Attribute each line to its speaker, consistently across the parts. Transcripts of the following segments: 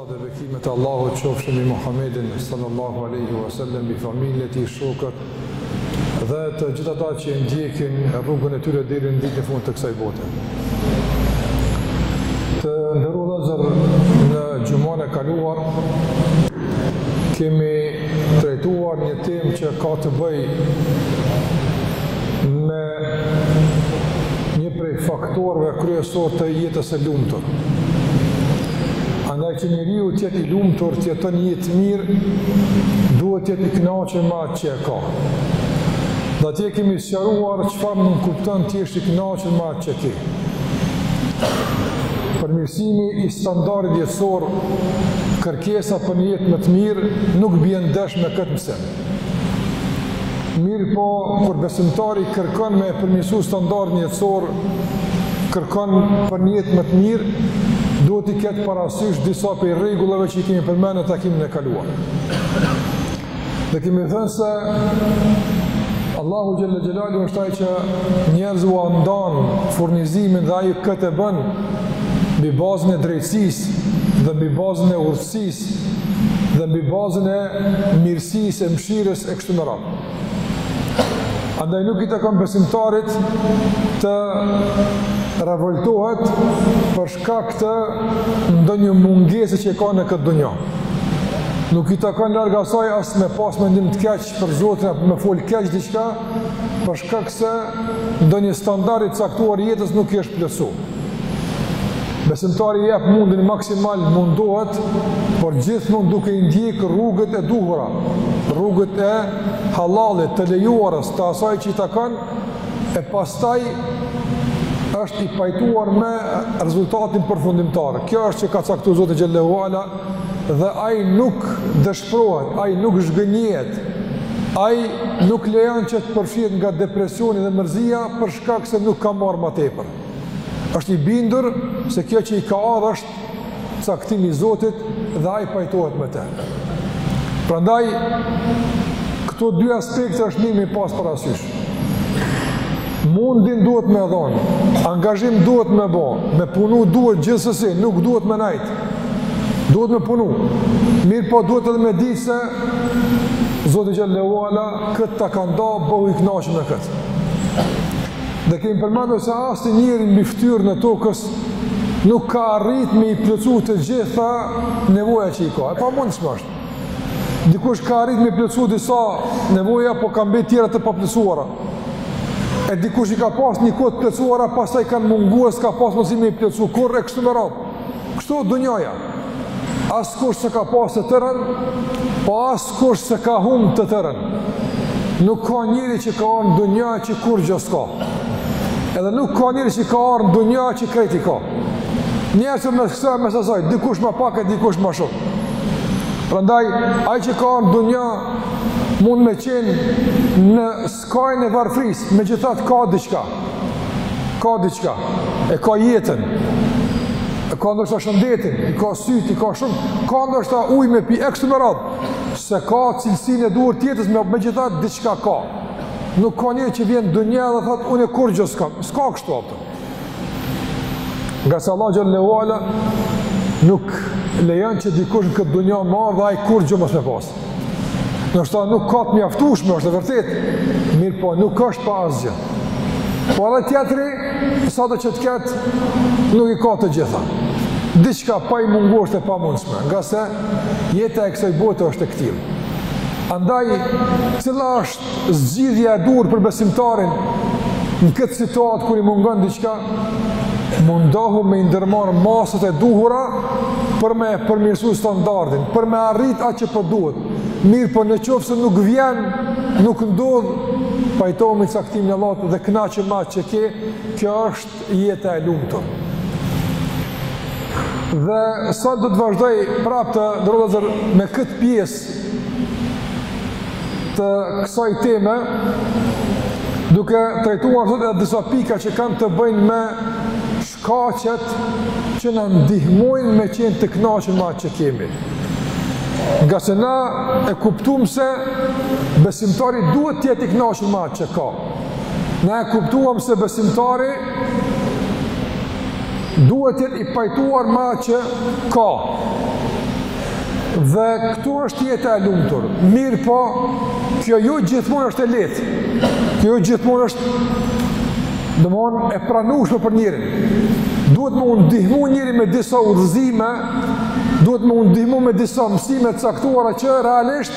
Speaker 1: Salavate dhe bekimet e Allahut qofshin mbi Muhammedin sallallahu alaihi wasallam, mbi familjen e tij, shokët dhe të gjithë ata që e ndjekin rrugën e tyre deri në ditën e fundit të kësaj bote. Të nderuar vëllezër, në xhumanë e kaluar kemi trajtuar një temë që ka të bëjë një prej faktorëve kryesor të jetës së lumtur. Andaj që njeriu të jetë i lumtur, të jeton një jetë të mirë, duhet të jetë i kënaqen me atë që e ka. Dhe atje kemi sqaruar çfarë nënkupton të jesh i kënaqen me atë që ki. Përmirësimi i standardit jetësor, kërkesa për një jetë më të mirë, nuk bjen ndesh me këtë mësim. Mirëpo, kur besimtari kërkon me përmirësu standardin jetësor, kërkon për një jetë më të mirë, duhet t'i ketë parasysh disa prej rregullave që i kemi përmendur në takimin e kaluar. Dhe kemi thënë se Allahu xhelle xhelaluhu është ai që njerëzve ua ndan furnizimin dhe ai këtë e bën mbi bazën e drejtësisë dhe mbi bazën e urtësisë dhe mbi bazën e mirësisë, e mëshirës e kështu me radhë. Andaj nuk i takon besimtarit të revoltohet për shkak të ndonjë mungese që e ka në këtë dunja. Nuk i takon larg asaj as me pas mendim të keq për Zotin apo me fol keq diçka për shkak se ndonjë standard i caktuar jetës nuk i është plotësu. Besimtari jep mundin maksimal mundohet, por gjithmonë duke i ndjek rrugët e duhura, rrugët e hallallit, të lejuarës të asaj që i takon, e pastaj është i pajtuar me rezultatin përfundimtar. Kjo është që ka caktu Zoti xhelle ue ala dhe ai nuk dëshpërohet, ai nuk zhgënjehet. Ai nuk lejon që të përfshihet nga depresioni dhe mërzia për shkak se nuk ka marrë më tepër. Është i bindur se kjo që i ka ardhur është caktim i Zotit dhe ai pajtohet me të. Prandaj këto dy aspekte është mirë me i pas parasysh. Mundin duhet me dhon, angazhim duhet me bon, me punu duhet gjithsesi, nuk duhet me najt. Duhet me punu. Mirëpo duhet edhe me dit se Zoti xhelle ue ala këtë ta ka nda, bëhu i kënaqen me këtë. Dhe kemi përmendur se asnjë njeri mbi fytyrën e tokës nuk ka arrit me i plotësu të gjitha nevoja që i ka. E pamundshme është. Dikush ka arrit me i plotësu disa nevoja, po kanë mbet tjera të paplotësuara. E dikush i ka pas një kohë të plotësuara, pastaj kanë mungu e s'ka pas mundësi me i plotësu kurrë, e kështu me radhë. Kështu dunjaja, askush s'e ka pas të tërën, po askush s'e ka hum të tërën. Nuk ka njëri që ka ardh në dunja që kurrgjë s'ka. Edhe nuk ka njëri që ka ardh në dunja që krejt i ka. Njerëz e me kso e me asoj, dikush ma pak e dikush ma shumë. Prandaj, ai që ka ardh në dunja, mund me qenë në Skajin e varfërisë, megjithatë ka diçka. Ka diçka. E ka jetën. E ka ndoshta shëndetin, i ka sytë, i ka shumë. Ka ndoshta ujë me pi, e kështu me radhë. S'e ka cilësinë e duhur të jetës, me, megjithatë diçka ka. Nuk ka një që vjen n'dunja dhe thotë, unë e kurrgjë s'kam. S'ka kështu, apëtë. Ngase Allahu xhel-le ue ala nuk lejon që dikush në këtë dunja me ardh e ai kurrgjë mos me pasë. Ndoshta nuk ka të mjaftushme, është e vërtetë, mirëpo nuk është pa asgjë. Po edhe tjetri, sado që të ketë, nuk i ka të gjitha. Diçka pa i mungu është e pamundshme, ngase jeta e kësoj bote është e këtillë. Andaj, cila është Zgjidhja e duhur për besimtarin në këtë situatë kur i mungon diçka, mundohu me i ndërmarrë masat e duhura për me përmirësu standardin, për me arrit atë që po duhet. Mirëpo në qoftë se nuk vjen, nuk ndodh, pajtohu me caktimin e Allahut dhe kënaqu me atë që ke. Kjo është Jeta e lumtur. Dhe sot do të vazhdoj prapë të nderuar vëllezër me këtë pjesë të kësaj teme, duke trajtuar sot edhe disa pika që kanë të bëjnë me shkaqet që na ndihmojnë me qenë të knaqun m'a që kemi. Ngase na e kuptum se besimtari duhet të jetë i knaqun m'a që ka. Na e kuptuam se besimtari duhet të jetë i pajtuar m'a që ka. Dhe këtu është jeta e lumtur. Mirëpo, kjo jo gjithmonë është e lehtë. Kjo jo gjithmonë është domethënë e pranushme për njërin. Duhet me u ndihmu njeri me disa udhëzime, duhet me u ndihmu me disa mësime të caktuara që realisht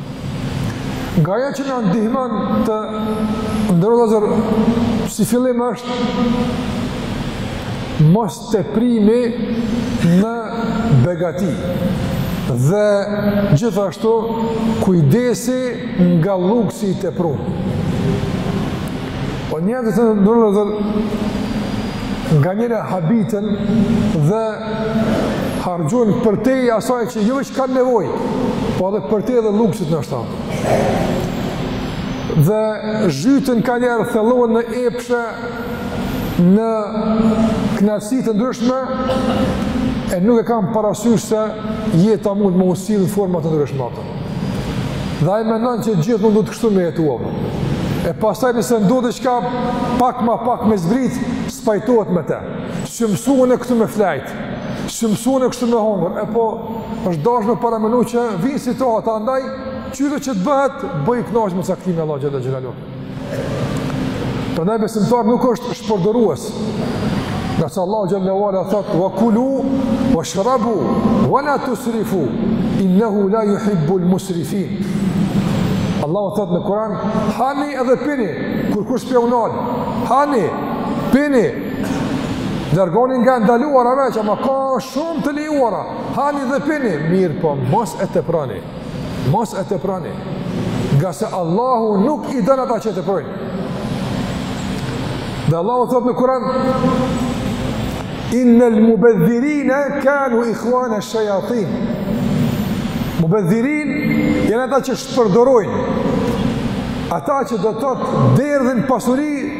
Speaker 1: Nga ajo që na ndihmon të nderuar vëllezër si fillim është mosteprimi në begati dhe gjithashtu kujdesi nga luksi i tepruar. O po njerëzit të nderuar vëllezër nganjëherë habiten dhe harxhojnë përtej asaj që jo ç'kanë nevoj, po edhe përtej edhe lluksit ndoshta Dhe zhytën kanjëherë thellohen në epshe, në knaqësi të ndryshme, e nuk e kan parasysh se jeta mund me u sill në forma të ndryshme ato. Dhe ai mendon që gjithmonë duhet kështu me jetu ave. E pastaj nëse ndodh diçka pak ma pak me zbrit, s'pajtohet me te. S'jemi msu ne këtu me flajtë, s'jemi msu ne kështu me hongër, e po është dashë me paramenu që vinë situata, andaj, qyre që të bëhet, bëj i knaqur me caktime Allah Xhelle Xhelaluhu Prandaj besimtar nuk është shpërdoruës, ngase Allah Xhelle Xhelaluhu thotë, wa kulu, wa shrabu, wa la tusrifu, innehu la juhibbul musrifin. Allah thotë në Kuran, hani edhe pini, kurkush s'po ju nal, hani, pini, Largohuni nga e ndaluara veç, ama ka shumë të lejuara. Hani dhe pini, mirëpo, mos e teproni. Mos e teproni. Ngase Allahu nuk i don ata që e teprojnë. Dhe Allahu thot në kuran, Innal mubedhirine kanu ikhuane shajatin. Mubedhirin janë ata që shpërdorojnë. Ata që do të thotë derdhin pasuri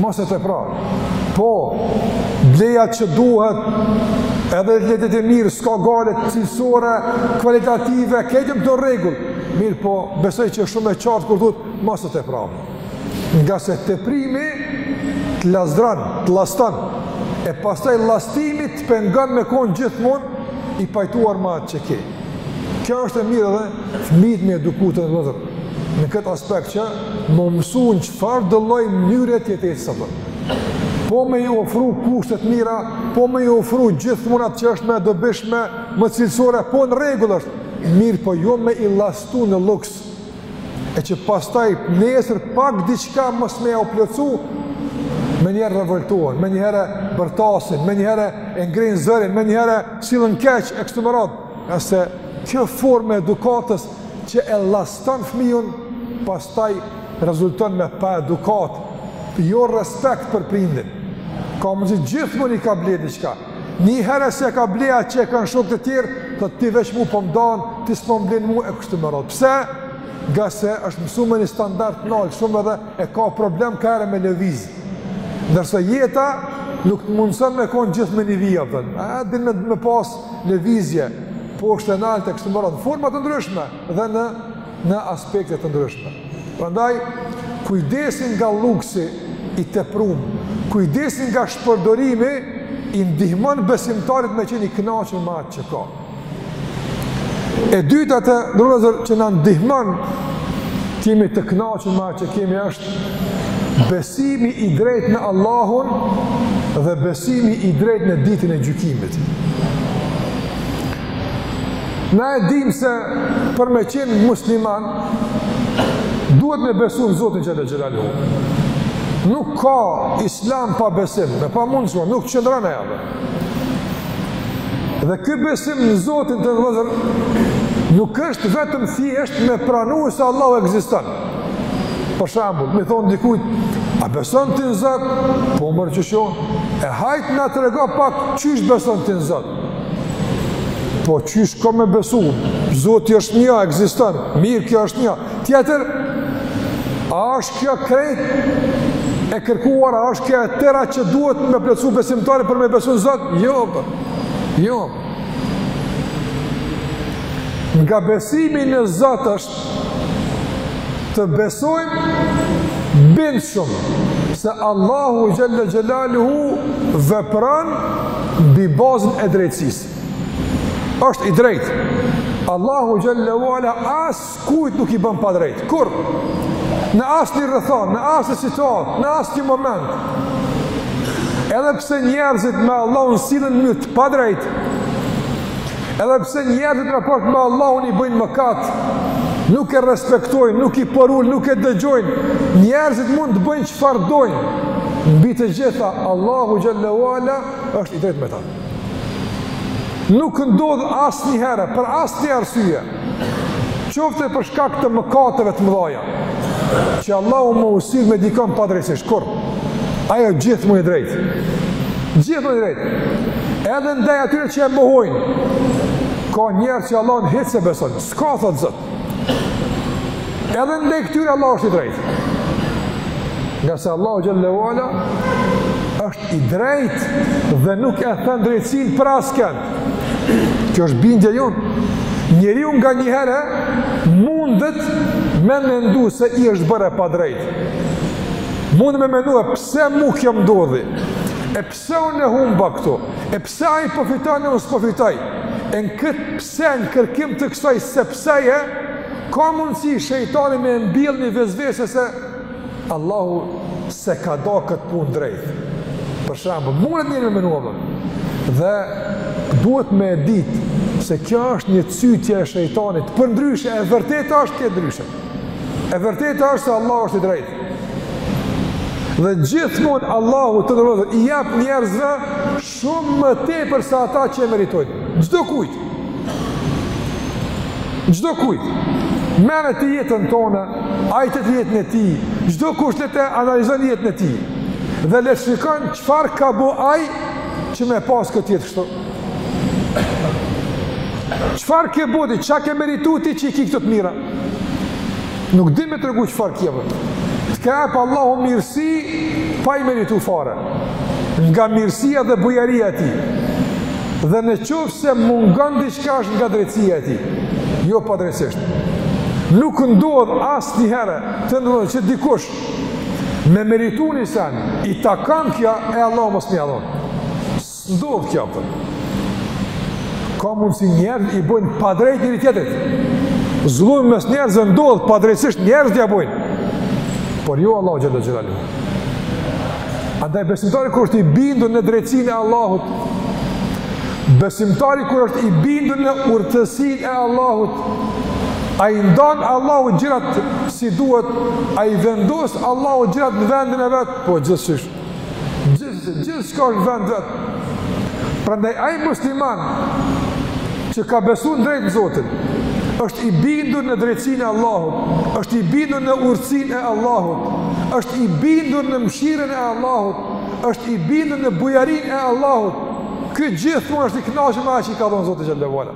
Speaker 1: mos e tepro, po, bleje atë që duhet, edhe le t'jetë e mirë, s'ka gajle, cilësore, kvalitative, krejt këto n'rregull, mirëpo, besoj që është shumë e qartë kur duhet, mos e tepro. Ngase teprimi, të lazdron, të llaston, e pastaj llastimi të pengon me konë gjithmonë, i pajtuar me atë që ki. Kjo është e mirë edhe fëmijët me eduku të vëzër, në këtë aspekt që më mësunë që farë dëlloj njëre tjetesë të të. Po me i ofru kushte t'mira, po me i ofru gjithmonë atë që është më e dobishme, më cilësore, po në rregull është, mirëpo jo me i llastu në lluks, e që pastaj nesër pak diçka mos me jau plotësu, menjëherë revoltohen, menjëherë bërtasin, menjëherë e ngrenë zërin, menjëherë sillen keq, e kështu me radhë. Nëse kjo formë e edukatës që e llaston fëmijun, pastaj rezulton me pa edukat, jo respekt për prindin. Edhe që gjithmonë i ka ble diçka, Nji herë s'e ka ble atë që e kanë shokët e tjerë, thot ti veç mu po m'dan, ti s'po m'blen mu e kështu me radhë. Pse? Ngase është mësu me një standart nalë shumë edhe e ka problem kahere me lëviz. Ndërsa jeta nuk të mundëson me konë gjithë në një vijë, ave. A, din me, me pas lëvizje, poshtë e nalt e kështu me radhë. Në forma të ndryshme. dhe në në aspekte të ndryshme. Prandaj kujdesi nga luksi i teprum, kujdesi nga shpërdorimi i ndihmon besimtarit me qenë i kënaqën me atë që ka. E dyta të nderuar që na ndihmon të jemi të kënaqën me atë që kemi është besimi i drejtë në Allahun dhe besimi i drejtë në ditën e gjykimit. Na e dimë se për me qenë musliman, duhet me besu në Zotin xhele xhelaluhu. Nuk ka islam pa besim, e pamundshme, nuk qëndron ajo. Dhe ky besim në Zotin të nderuar, nuk është vetëm thjesht me pranu se Allahu ekziston. Për shambull, me i thonë dikujt, a beson ti në Zot, po more qysh jo, e hajt na trego pak, qysh beson ti në Zot? Po qysh kom me besu, Zoti është një, ekziston, mirë kjo është një. Tjetër, a është kjo krejt e kërkuar, a është kjo e tëra që duhet me plotësu besimtari për me besu në Zot? Jo, jo. Nga besimi në Zot është, Të besojmë bindshëm se Allahu xhele xhelaluhu vepron mbi bazën e drejtësisë. është i drejtë. Allahu xhele ue ala askujt nuk i bën padrejt. Kurrë. Në asnjë rrethanë, në asnjë situatë, në asnjë moment. Edhe pse njerëzit me Allahun sillen në mënyrë të padrejtë, Edhe pse njerëzit raport me Allahun i bëjnë mëkat, nuk e respektojnë, nuk i përulen, nuk e dëgjojnë. Njerëzit mund të bëjnë çfarë dojnë. Mbi të gjitha Allahu xhele ue ala është i drejtë me ta. Nuk ndodh asnjëherë për asnjë arsye Qofte për shkak të mëkateve të mëdhaja. Që Allahu me u sill me dikon padrejtësisht. Kurrë. Ai o gjithmonë i drejtë. Gjithmonë i drejtë. Edhe ndaj atyre që e mohojnë. Ka njerëz që Allahun hiç s'e besojnë. S'ka, thotë Zot. Edhe ndaj këtyre Allahu është i drejtë. Ngase Allahu xhele ue ala është i drejtë dhe nuk e then drejtësinë për askënd. Kjo është bindja jonë. Njeriu nganjëherë mundet me mendu se i është bërë e padrejtë. Mund me mendu e pse mu kjo më ndodhi, e pse unë e humba këtu, e pse ai po fiton e unë s'po fitoj, e në këtë pse në kërkim të kësaj se pse-je, ka mundësi shejtani me mbjellë një vesvese se Allahu s'e ka da këtë punë drejt. Për shembull, mundet njeri me menu. Dhe duhet me ditë se kjo është një cytje e shejtanit. Përndryshe e vërteta është kjo ndryshe. E vërteta është se Allahu është i drejtë. Dhe gjithmonë Allahu të dhëvëzër i jep njerëzve Shumë më tepër se atë që e meritojnë. Çdo kujt. Çdo kujt. Merre ti jetën tënde, ai te jetën e tij, çdokush le ta analizon jetën e tij. Dhe le t'shikon çfarë ka bo ai që me pas këtë jetë kështu. Çfarë ke bo ti, çka ke meritu ti që i ki këto të mira? Nuk din me tregu çfarë ke bo ti. Të ka jep Allahu mirësi, pa i meritu fare. Nga mirësia dhe bujaria e tij. Dhe në qoftë se mungon diçka është nga drejtësia e tij. Jo padrejtësisht. Nuk ndodh asnjëherë të ndodhë që dikush me meritu një sen, i takon kjo e Allahu mos me ja dhon. S'ndodh kjo pra. Ka mundësi njerëzit i bojnë padrejt njëri-tjetrit. Zullum mes njerëzve ndodh, padrejtësisht njerëzit ja bojnë. Por jo Allahu xhele xhelaluhu. Andaj besimtari kur është i bindur në drejtësinë e Allahut, besimtari kur është i bindur në urtësinë e Allahut, ai ndan Allahu gjërat si duhet, ai vendos Allahu gjërat në vendin e vet, po gjithsesi. Gjithë, gjithçka është n'vend vet. Prandaj ai musliman që ka besim të drejtë në Zotin, është i bindur në drejtësinë e Allahut, është i bindur në urtësinë e Allahut, është i bindur në mshirën e Allahut, është i bindur në bujarinë e Allahut, ky gjithmonë është i knaqë me atë që i ka dhonë Zoti xhele ve ala.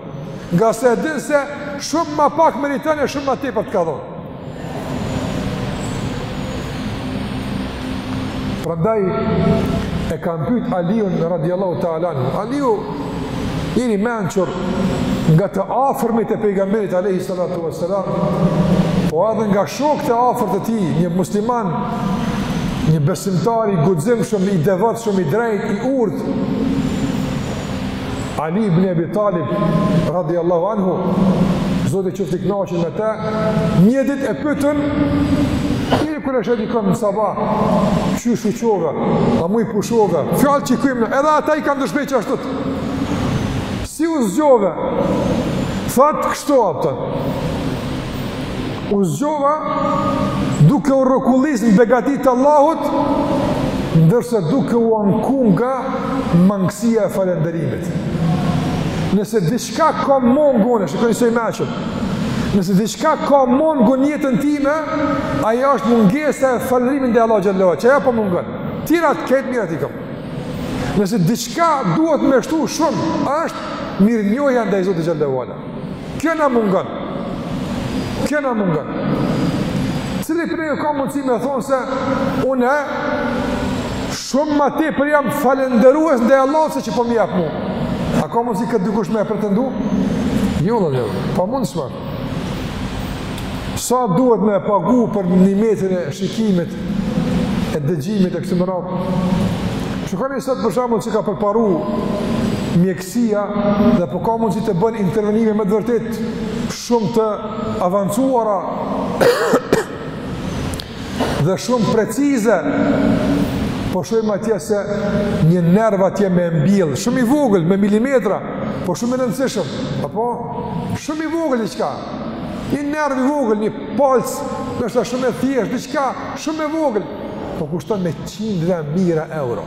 Speaker 1: Ngase e din se shumë ma pak meriton e shumë ma tepër të ka dhonë. Prandaj e kanë pyet Aliun radiallahu ta'ala anhu. Aliu njeri i mençur nga të afërmit e pejgamberit alayhi salatu vesselam, po edhe nga shokët e afërt të tij, një musliman, një besimtar i guximshëm, i devotshëm, i drejtë, i urtë. Ali ibn Abi Talib radiallahu anhu, Zoti qoftë i knaqun me te, një ditë e pyetën, i e kur e sheh dikon në sabah, qysh u çove, a mujte pushove, fjalë që i kemi na, edhe ata i kanë dëshme që ashtu të, si u zgjove, thatë kështu e pyetën, U zgjova duke u rrokullis në begati të Allahut, ndërsa duke u anku nga mangësia e falenderimit. Nëse diçka ka mungu, ish kon njësoj me thënë, nëse diçka ka mungu n'jetën time, ajo është mungesa e falenderimit ndaj Allahut xhelle ve ala, që ajo po mungon. Tjera krejt të mirat i kam. Nëse diçka duhet me shtu shumë, është mirënjohja ndaj Zotit xhelle ve ala. Kjo na mungon. Kjo na mungon. Cili prej jush ka mundësi me thonë se unë shumë ma tepër jam falenderues ndaj Allahut se që po m'jep mu. A ka mundësi këtë dikush me e pretendu? Jo, vallahi, e pamundshme. Sa duhet me e pagu për nimetin e shikimit, e dëgjimit e kështu me radhë? Shikoni sot për shembull si ka përparu mjekë sia dhe po ka mundësi të bënë intervenime me të vërtetë shumë të avancuara dhe shumë precize po shohim atje se një nerv atje me mbyll, shumë i vogël, me milimetra, po shumë i rëndësishëm, apo shumë i vogël diçka, një nerv i vogël, një palcë, ndoshta shumë e thjeshtë, diçka shumë e vogël, po kushton me qindra mijëra euro.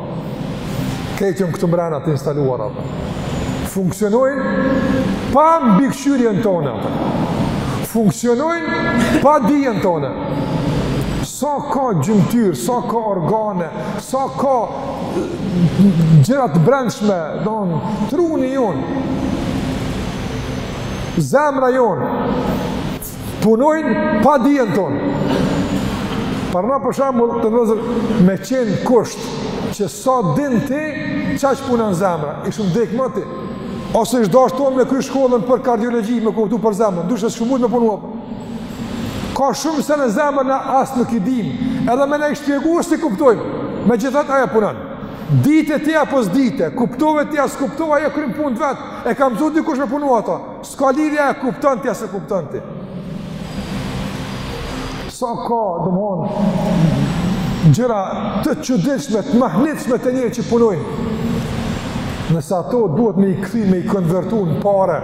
Speaker 1: Këto janë këtu mrena të instaluara. Funksionojnë pa mbikëqyrjen tonë a. Funksionojnë pa dijen tonë. Sa ka gjymtyrë, sa ka organe, sa ka gjëra t'brendshme, domethënë truni jonë, zemra jonë, Punojnë pa dijen tonë. Pra na për shembull të ndodhë me qenë kusht që sa din ti, qaq punon zemra, ishim dekë moti. Ose ish dashtë tonë me kry shkollën për kardiologji, me kuptu për zemrën, ndryshe s'mund me punu a. Ka shumë sene n'zemër na as nuk i dim, edhe me na i shpjegu s'i kuptojmë, megjithatë ajo punon. Dite ti apo s'dite, kuptove ti a s'kuptove, ajo kryn punët e veta, e ka msu dikush me punu ato. S'ka lidhje a e kupton ti a s'e kupton ti. Sa ka, domethonë, gjëra të çuditshme, të mahnitshme te njeriu që punojnë. Nëse ato duhet me i kthy, me i konvertu në pare,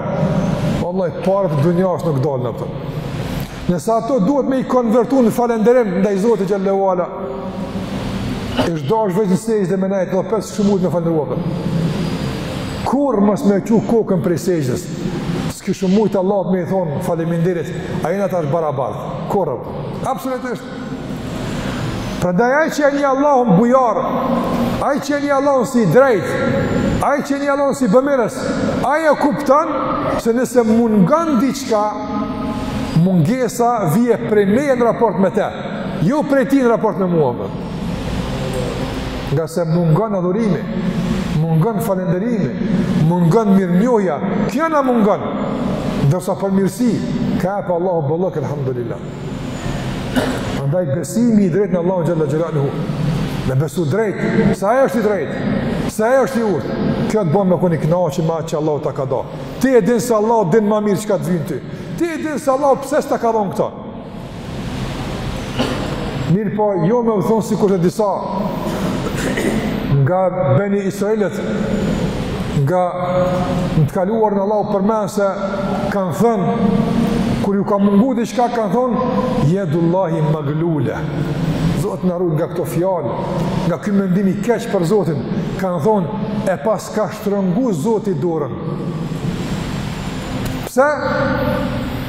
Speaker 1: vallahi, paret e dynjasë nuk dalin për to. Nëse ato duhet me i konvertu në falenderim ndaj Zotit xhelle ve ala, ish dashtë veç në sexhde me nejtë, dhe prapë s'kish mujtë me falenderu atë. Kurrë mos me çu kokën prej sexhdes, s'kish mujtë Allahut me i thonë faleminderit, a jena tash barabartë, kurrë, absolutisht. Prandaj ai që e njeh Allahun bujar, ai që e njeh Allahun si drejtë, ai që e njeh Allahun si bëmirës, ai e kuptan se nëse mungan diçka, mungesa vjen prej meje në raport me te, jo prej tij në raport me mua. Ngase mungan adhurimi, mungan falenderimi, mungan mirënjohja, kjo na mungan, ndërsa për mirësi, ka, jep Allahu bollëk, alhamdulillah. Andaj besimi i drejtë në Allahun xhelle xhelaluhu. Me besu drejt, se ai është i drejt, se ai është i urtë. Kjo të bën me kon i kënaqur me atë që Allahu ta ka dhënë. Ti e din se Allahu din më mirë çka të vyn ty. Ti e din se Allahu pse s'ta ka dhënë këto. Mirëpo, jo me thonë sikur disa nga Beni Israilët, nga në të kaluarën Allahu përmend se kanë thënë, kur iu ka mungu diçka kanë thënë, jedullahi maglule. Zoti na rujt nga këto fjalë, nga ky mendim i keq për Zotin, kanë thënë, e paska shtrëngu Zoti dorën. Pse?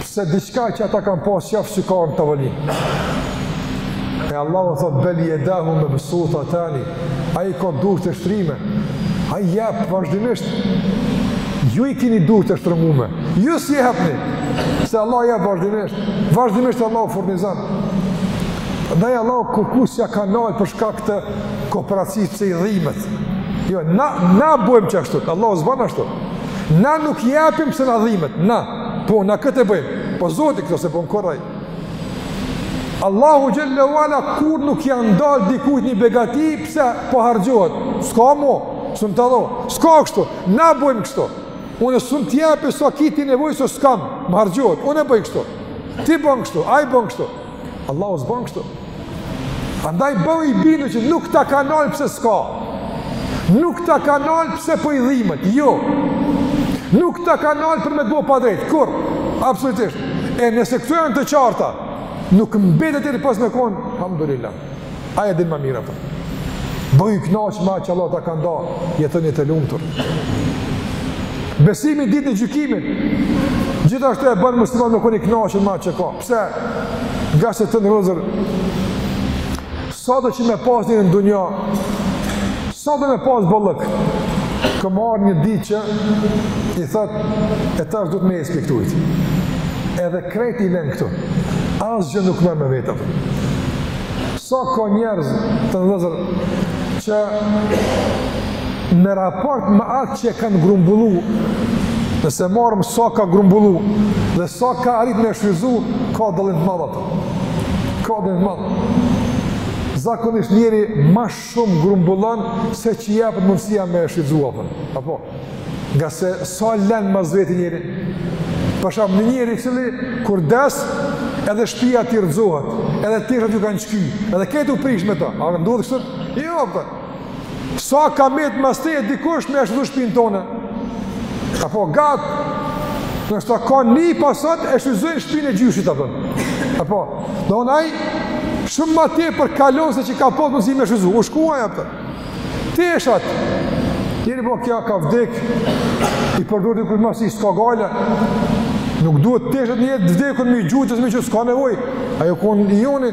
Speaker 1: Pse diçka që ata kanë pas qejf s'e kanë në tavolinë. E Allahu thotë, bel jedahu mebsutatani, Ai ka duart e shtrime. Ai jep vazhdimisht. Ju i keni duart e shtrëngume. Ju s'jepni. Se Allah jep vazhdimisht. Vazhdimisht Allah furnizon. Dhe Allahu kurkujt s'ia ka nalë për shkak të koprracisë pse i dhimet. Jo, na, na bojmë qashtu, Allah s'ban ashtu. Na nuk jepim se na dhimet, na. Po, na këtë e bëjmë. Po zoti këto s'e bon kurrë ai. Allahu xhelle ve ala kurrë nuk ia ndal dikujt një begati pse po harxhohet. S'ka më, s'un të dho. S'ka kështu. Na bëjmë kështu. Unë s'un të jap sa ki ti nevojë se s'kam, më harxhohet. Unë bëj kështu. Ti bën kështu, ai bën kështu. Allahu s'bën kështu. Andaj bëhu i bindur që nuk ta ka nalë pse s'ka. Nuk ta ka nalë pse po i dhimbet. Jo. Nuk ta ka nalë për me të bo padrejt. Kurrë. Absolutisht. E nëse këto janë të qarta, nuk mbetet tjetër pos me thon, alhamdulillah. Ai e din më mirë atë. Bëhu i kënaqur me atë që Allah ta ka dhënë, jetoni të lumtur. Besimi në Ditën e Gjykimit, gjithashtu e bën muslimanin me kon i kënaqur me atë që ka. Pse? Ngase të nderuar vëllezër, sado që me pas njeri në dunja, sado me pas bollëk, ka me ardhë një ditë që i thotë, e tash duhet me espektuit. Edhe krejt i len këtu, asgjë nuk merr me vete. Sa ka njerëz të nderuar vëllezër, që në raport me atë që e kanë grumbullu, nëse marrim sa ka grumbullu dhe sa ka arrit me shfrytzu, ka dallim të madh, apo. Ka dallim të madh. Zakonisht njeri ma shumë grumbullon se ç'i jepet mundësia me shfrytzu, apo. Apo, nga se sa len mas veti njeri. Për shembull, një njeri i cili kur des edhe shpia t'i rrëzohet, edhe teshat ju kanë shky, edhe krejt u prish me ta. A ndodh kështu? Jo, përta. Sa ka met mas te e dikush me shfrytzu shpinë tone? Apo, gatë, nashta ka nipa sot e shfrytzojnë shpinë e gjyshit, apo. Apo, do në ajë, shumë ma tepër ka lon se që ka pas mundësi me shfrytzu, u shku ai, apo. Teshat, njeri po kja ka vdek, i përdor tjetri, masi s'ka gajle, nuk duhet teshat e njerit vdekun me i gjujt, që s'me që s'ka nevojë, ai u konë i joni,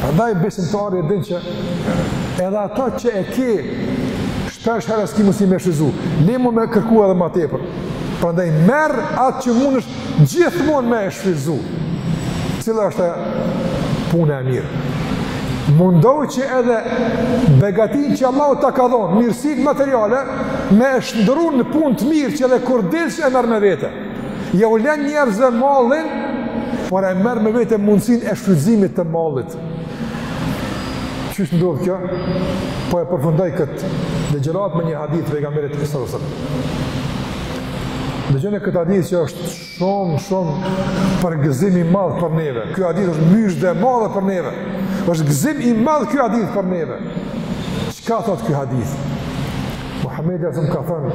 Speaker 1: Prandaj besimtari e din që edhe ato që e ke shpesh herë s'ki mundësi me shfrytzu. Le ma me kërku edhe ma tepër. Prandaj merr atë që mundesh gjithmonë me shfrytzu. Cila është puna e mirë? Mundohu që edhe begatinë që Allahu ta ka dhonë, mirësitë materiale, me e shndërru në punë të mirë që edhe kur dilsh e merr me vete. Ja u len njerëzve mallin, por e merr me vete mundësinë e shfrytëzimit të mallit. Qysh ndodh kjo? Po e përfundoj kët ligjëratë me një hadith të pejgamberit sallallahu alajhi wasallam. Dëgjoni këtë hadith që është shumë shumë përgëzim i madh për neve. Ky hadith është myzhde e madhe për neve. Është gëzim i madh ky hadith për neve. Çka thotë ky hadith? Muhamedi alejhi selam ka thënë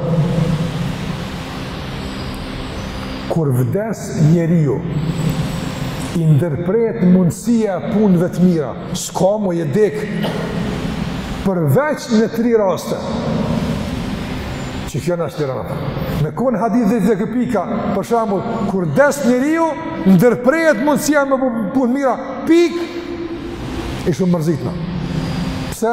Speaker 1: Kur vdes njeriu, i ndërprehet mundësia e punëve të mira. S'ka mo, je dek, përveç në tri raste. Që kjo në është një rafë. Me konë hadithi deri te pika, për shambull, kur des njeriu, ndërprehet mundësia me punë mira, pikë, Ishim mërzit na. Pse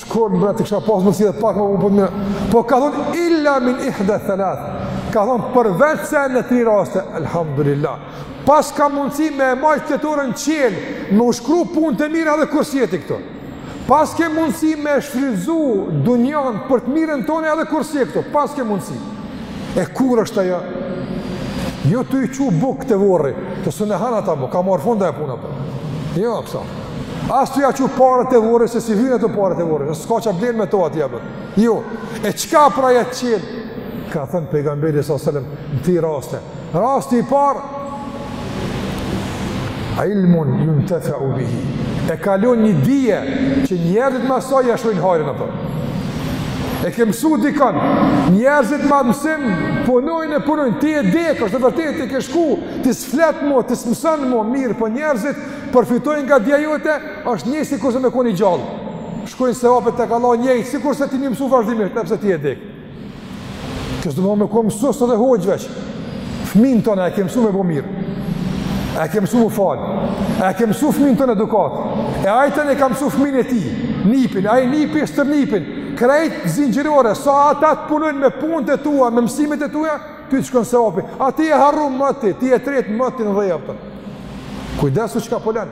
Speaker 1: shkorën bre të kisha pas mundësi edhe pak me punë mira. Po ka thonë, illa min ihda thelat. Ka thonë, përveç se në tri raste, alhamdulillah. Paska mundësi me e majt fletoren çel, me u shkru punë të mira edhe kur s'je ti këtu. Paske mundësi me shfrytzu dunjanë për të mirën tonë edhe kur s'je ti këtu. Paske mundësi. E kur është ajo? Jo tu i çu bukë te vorri, se s'han ata bukë, ka marrë fund ajo punë, apo. Po. Jo, pësa. As tu ja çu paret te vorri, se s'i vynë paret te vorri, se s'ka çka blen me to atje, apo. Jo, e çka pra jet çel? Ka thënë pejgamberi s.a.s. në tri raste, Rasti i parë, a ilmun juntefeu bihi, e ka lon një dije që njerëzit mas saj ja shojnë hajrën ato. E ke mësu dikon, njerëzit me at mësim, punojnë e punojnë, ti je dekë, është e vërtet, ti ke shku, ti s'flet mo, ti s'mëson mo, mirëpo njerëzit përfitojnë nga dija jote, është njëjtë sikurse me kon i gjallë. Shkojnë sevapet tek Allahu njëjtë, sikurse ti me mësu vazhdimisht, edhe pse ti je dekë. Kjo s'domethon me kon mësus edhe hoxhë veç. Fëmin ton a e ke mësu me bo mirë. A e ke mësu m'u falë. A e ke mësu fëmin ton edukatë. E ai tani e ka mësu fëmin e tij. Nipin, ai nipi stërnipin. Krejt zinxhirore, sa ata të punojnë me punët e tua, me mësimet e tua, Ty të shkon sevapi, a ti je harru moti, ti je tret moti në dheja për. Kujdesu çka po len,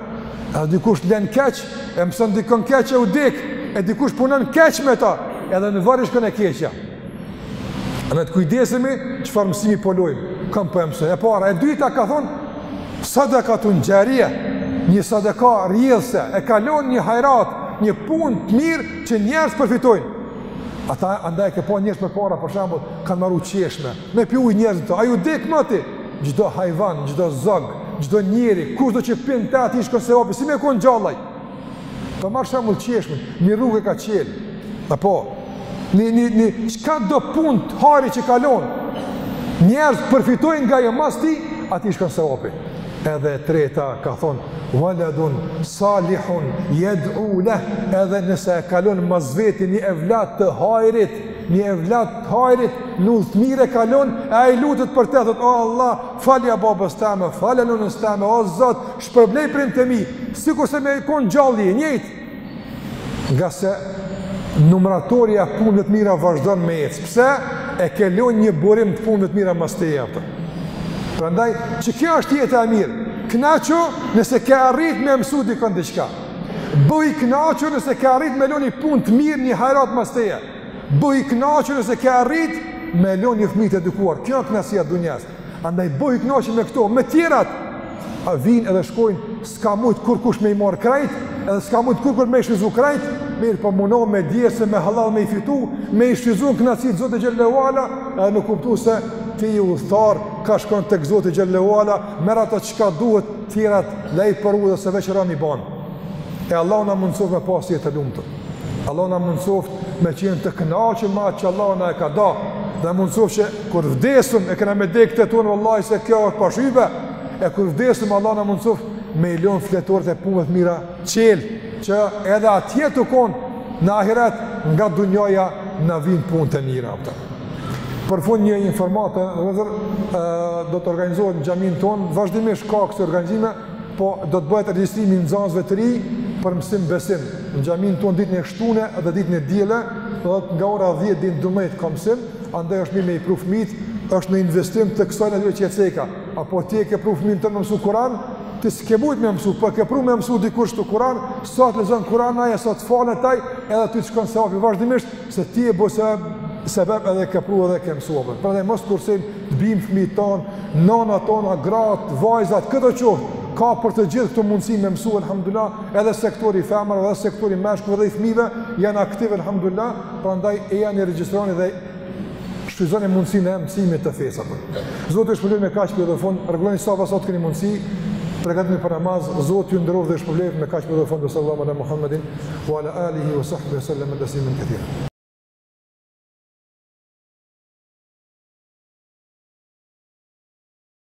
Speaker 1: edhe dikush len keq, e mëson dikon keq e u dek, e dikush punon keq me ta, edhe në varr i shkon e keqja. Ne të kujdesemi, çfarë mësimi po lojmë, kon po e mëson. E para, e dyta ka thonë, sadakatun xharije, një sadaka rrjedhëse, e ka lon një hajrat, një punë të mirë që njerëz përfitojnë. Ata andaj ke pa njerëz përpara për shembull, kanë maru çeshme. Me pi ujë njerëz këto, ai u dek moti. Çdo hajvan, çdo zog, çdo njeri, kushdo që pin te, atij i shkon sevapi, si me kon gjall ai. Po marr shembull çeshme, një rrugë e ka çel. Apo ni ni ni çkado punë të hajrit që ka lon. Njerëz përfitojnë nga ajo mas tij, atij i shkon sevapi. Edhe e treta ka thonë, Waladun salihun yad'u leh, edhe nëse e ka lon mas veti një evlat të hajrit, një evlat të hajrit, në udhë të mirë e ka lon, e ai lutet për te, thotë, o Allah, falja babës teme, falja nënës teme, o Zot, shpërblej prindt e mi, sikurse me kon i gjallë, njëjtë, Ngase numratori i punëve të mira vazhdon me ecë. Pse? E ke lënë një burim të punëve të mira mas teje atë. Prandaj, qe kjo është jeta e mirë. Kënaqu nëse ke arrit me mësu dikon diçka. Bëhu i kënaqur nëse ke arrit me lënë një punë të mirë një hajrat mas teje. Bëhu i kënaqur nëse ke arrit me lënë një fëmijë të edukuar. Kjo është kënaqësia e dunjas. Andaj bëhu i kënaqur me këto, me tjerat. A vijnë edhe shkojnë, s'ka mujt kurkush me i marr krejt, edhe s'ka mujt kurkush me i shfryzu krejt, mirëpo munou me djersë me hallall me i fitu, me i shfryzu në kënaqësi të Zotit xhelle ve ala, edhe me kuptu se ti je udhëtar, ka shkon tek Zoti xhelle ve ala, merr ato çka duhet, tjerat lej për udhë se veç ran i ban. E Allahu na mundësoftë me pas jetë të lumtur. Allah na mundësoft me qenë të kënaqë me çka Allahu na e ka da, dhe mundësoft që kur vdesëm e kena me vdekë të tonë, vallahi se kjo pa shybe, e kur vdesëm Allah na mundësoft me i lonë fletorët e punëve të mira çelë, që edhe atje tu konë në ahiret nga dunjaja na vijnë punë të mira. Për fund një informatë, do të organizohet në xhaminë tonë, vazhdimisht ka kësi organizime po do të bëhet regjistrimi i nxënësve të rinj për mësim besim. Në xhaminë tonë ditën e shtune dhe ditën e diele, nga ora 10 deri në 12 ka mësim, andaj është mirë me i pru fëmijët, është një investim i kësaj natyre që e ceka, apo ti e ke pru fëmijën tënd me mësu kuran, ti s'ke mujt me mësu, po e ke pru me mësu dikënd shtu kuran, sa të lexon kuran ai e, sa të falet ai, edhe ty të shkon sevapi vazhdimisht, Se ti je bo sebeb edhe e ke pru edhe e ke mësu apo. Prandaj mos kursim të bimë fmijët tanë, nanat tona, gratë, vajzat, kushdo qoftë. Ka për të gjithë këtu mundësi me mësu, elhamdulilah, edhe sektori i femrave, edhe sektori i meshkujve, edhe i fmive, janë aktive, elhamdulilah, prandaj ejani regjistroni dhe Shfrytëzoni mundësinë e mësimit të fesë apo. Zoti ju shpërbleftë me kaq përfundoj, rregulloni safat sa të keni mundësi, përgatituni për namaz, Zoti ju nderoftë dhe ju shpërbleftë me kaq përfundoj, sallallahu ala Muhammedin wa ala alihi wa sahbihi sallam tasliman kathira.